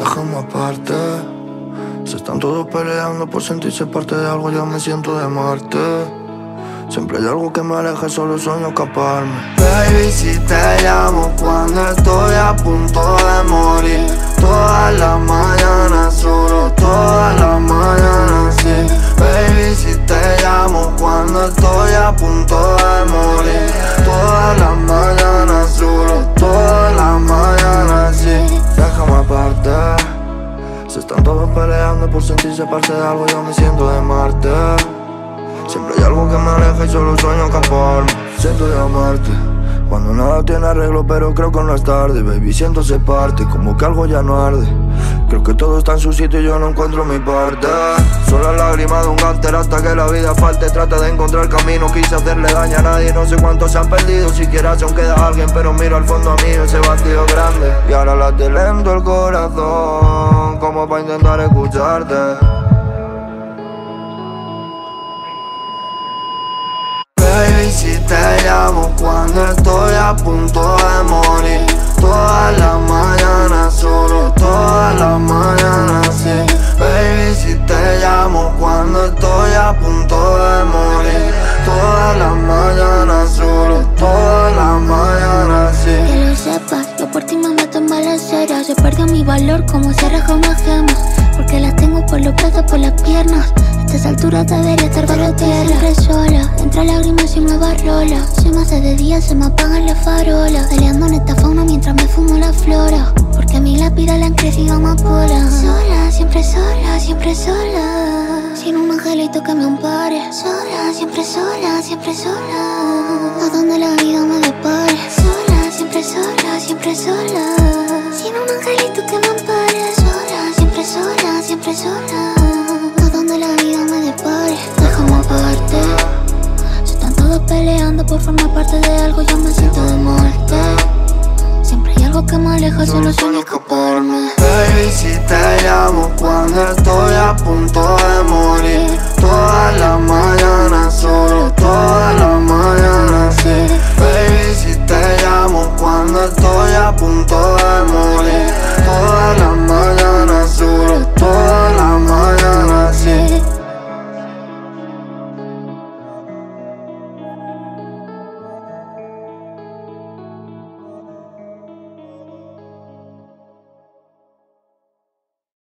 déjame aparte. Se están todos peleando por sentirse parte de algo, yo me siento de Marte. Siempre hay algo que me aleja, solo sueño escaparme. Baby, si te llamo cuando estoy a punto de morir. Todas las mañanas, solo todas las mañanas, Se están todos peleando por sentirse parte de algo, yo me siento de Marte. Siempre hay algo que me aleja y solo sueño escaparme. Siento de amarte. Cuando nada tiene arreglo, pero creo que no es tarde, baby. Siento se parte, como que algo ya no arde. Todo está en su sitio y yo no encuentro mi parte. Solo lágrima de un gánter hasta que la vida falte. Trata de encontrar camino, quise hacerle daño a nadie. No sé cuántos se han perdido, siquiera si aún queda alguien. Pero miro al fondo a mí ese vacío grande. Y ahora late lento el corazón, como para intentar escucharte. si te llamo cuando estoy a punto de morir Todas las valor como se arraja una gema Porque las tengo por los brazos, por las piernas. A estas alturas debería estar bajo tierra. Siempre sola, entre lágrimas y nueva rola Se me hace de día, se me apagan las farolas. Peleando en esta fauna mientras me fumo la flora Porque a mi lápida le han crecido amapolas. Sola, siempre sola, siempre sola. Sin un angelito que me ampare. Sola, siempre sola, siempre sola. A donde la vida me depare. Sola, siempre sola, siempre sola. Sin un angelito que me ampare Sola, siempre sola, siempre sola. La vida me depare Déjame aparte. Si están todos peleando por formar parte de algo Yo me siento de muerte. Siempre hay algo que me aleja, solo sueño escaparme. Baby, si te llamo cuando estoy a punto de morir